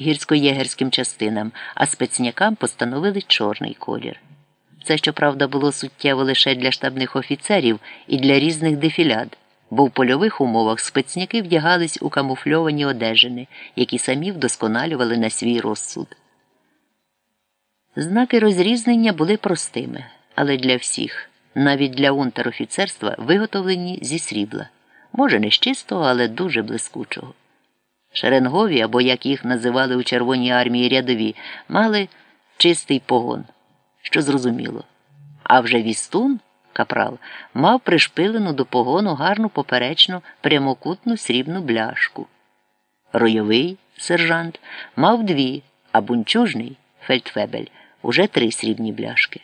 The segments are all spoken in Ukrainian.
гірсько-єгерським частинам, а спецнякам постановили чорний колір. Це, щоправда, було суттєво лише для штабних офіцерів і для різних дефіляд, бо в польових умовах спецняки вдягались у камуфльовані одежини, які самі вдосконалювали на свій розсуд. Знаки розрізнення були простими, але для всіх, навіть для унтер-офіцерства, виготовлені зі срібла. Може, не з чистого, але дуже блискучого. Шеренгові, або як їх називали у Червоній армії рядові, мали чистий погон, що зрозуміло. А вже вістун, капрал, мав пришпилену до погону гарну поперечну прямокутну срібну бляшку. Ройовий сержант мав дві, а бунчужний фельдфебель уже три срібні бляшки.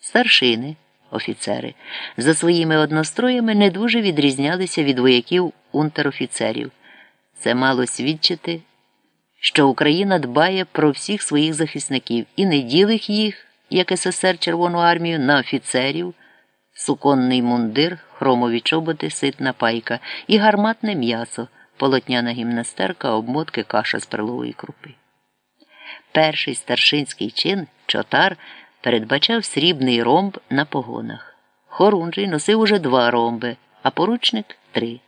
Старшини, офіцери, за своїми одностроями не дуже відрізнялися від вояків унтер-офіцерів. Це мало свідчити, що Україна дбає про всіх своїх захисників і не ділить їх, як СССР Червону армію, на офіцерів, суконний мундир, хромові чоботи, ситна пайка і гарматне м'ясо, полотняна гімнастерка, обмотки каша з перлової крупи. Перший старшинський чин чотар передбачав срібний ромб на погонах. Хорунжий носив уже два ромби, а поручник три.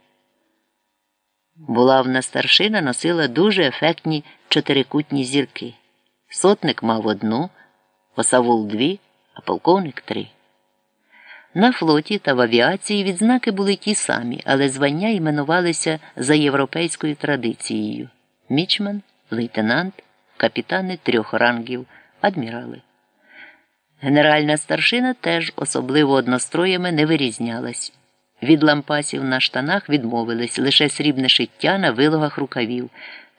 Булавна старшина носила дуже ефектні чотирикутні зірки. Сотник мав одну, осавул дві, а полковник три. На флоті та в авіації відзнаки були ті самі, але звання іменувалися за європейською традицією мічман, лейтенант, капітани трьох рангів, адмірали. Генеральна старшина теж особливо одностроями не вирізнялась. Від лампасів на штанах відмовились лише срібне шиття на вилогах рукавів,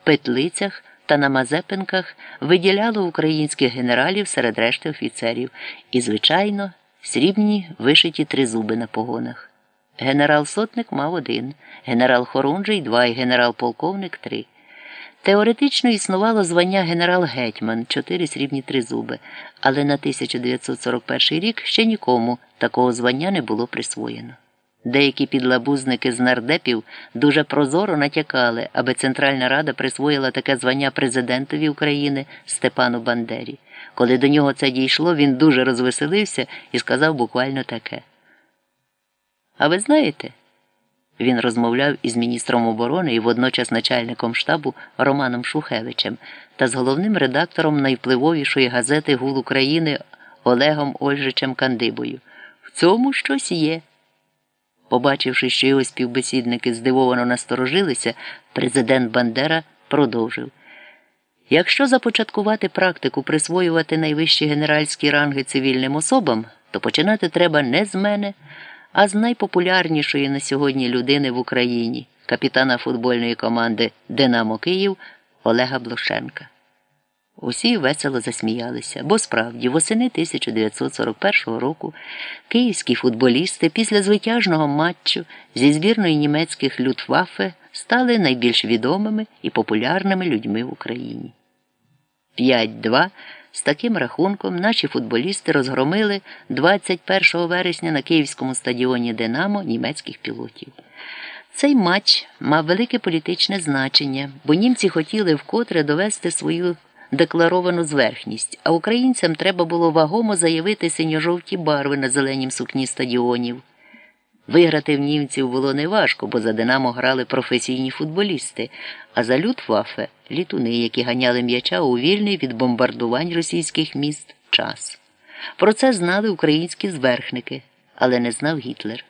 петлицях та на мазепинках виділяло українських генералів серед решти офіцерів і, звичайно, срібні вишиті тризуби на погонах. Генерал сотник мав один, генерал Хорунжий два і генерал-полковник три. Теоретично існувало звання генерал-гетьман, чотири срібні тризуби, але на 1941 рік ще нікому такого звання не було присвоєно. Деякі підлабузники з нардепів дуже прозоро натякали, аби Центральна Рада присвоїла таке звання президентові України Степану Бандері. Коли до нього це дійшло, він дуже розвеселився і сказав буквально таке. А ви знаєте? Він розмовляв із міністром оборони і водночас начальником штабу Романом Шухевичем та з головним редактором найвпливовішої газети Гул України Олегом Ольжичем Кандибою. В цьому щось є. Побачивши, що його співбесідники здивовано насторожилися, президент Бандера продовжив. Якщо започаткувати практику присвоювати найвищі генеральські ранги цивільним особам, то починати треба не з мене, а з найпопулярнішої на сьогодні людини в Україні, капітана футбольної команди Динамо Київ Олега Блошенка. Усі весело засміялися, бо справді восени 1941 року київські футболісти після звитяжного матчу зі збірної німецьких Люфтваффе стали найбільш відомими і популярними людьми в Україні. 5-2 з таким рахунком наші футболісти розгромили 21 вересня на київському стадіоні Динамо німецьких пілотів. Цей матч мав велике політичне значення, бо німці хотіли вкотре довести свою декларовану зверхність, а українцям треба було вагомо заявити синьо-жовті барви на зеленім сукні стадіонів. Виграти в німців було неважко, бо за Динамо грали професійні футболісти, а за Люфтваффе – літуни, які ганяли м'яча у вільний від бомбардувань російських міст час. Про це знали українські зверхники, але не знав Гітлер.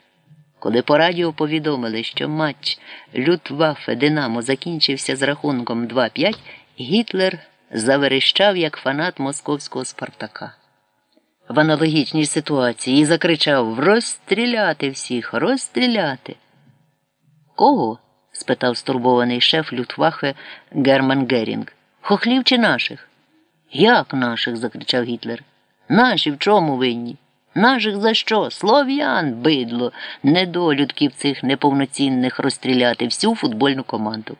Коли по радіо повідомили, що матч Люфтваффе Динамо закінчився з рахунком 2-5, Гітлер заверещав як фанат московського Спартака. В аналогічній ситуації закричав Розстріляти всіх, розстріляти. Кого? спитав стурбований шеф Люфтваффе Герман Герінг. Хохлів чи наших? Як наших? закричав Гітлер. Наші в чому винні? Наших за що? Слов'ян, бидло, недолюдків цих неповноцінних розстріляти всю футбольну команду.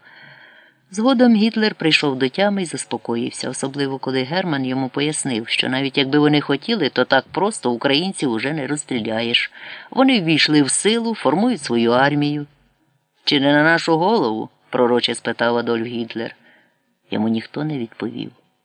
Згодом Гітлер прийшов до тями і заспокоївся, особливо коли Герман йому пояснив, що навіть якби вони хотіли, то так просто українців уже не розстріляєш. Вони ввійшли в силу, формують свою армію. Чи не на нашу голову? пророче спитав Адольф Гітлер. Йому ніхто не відповів.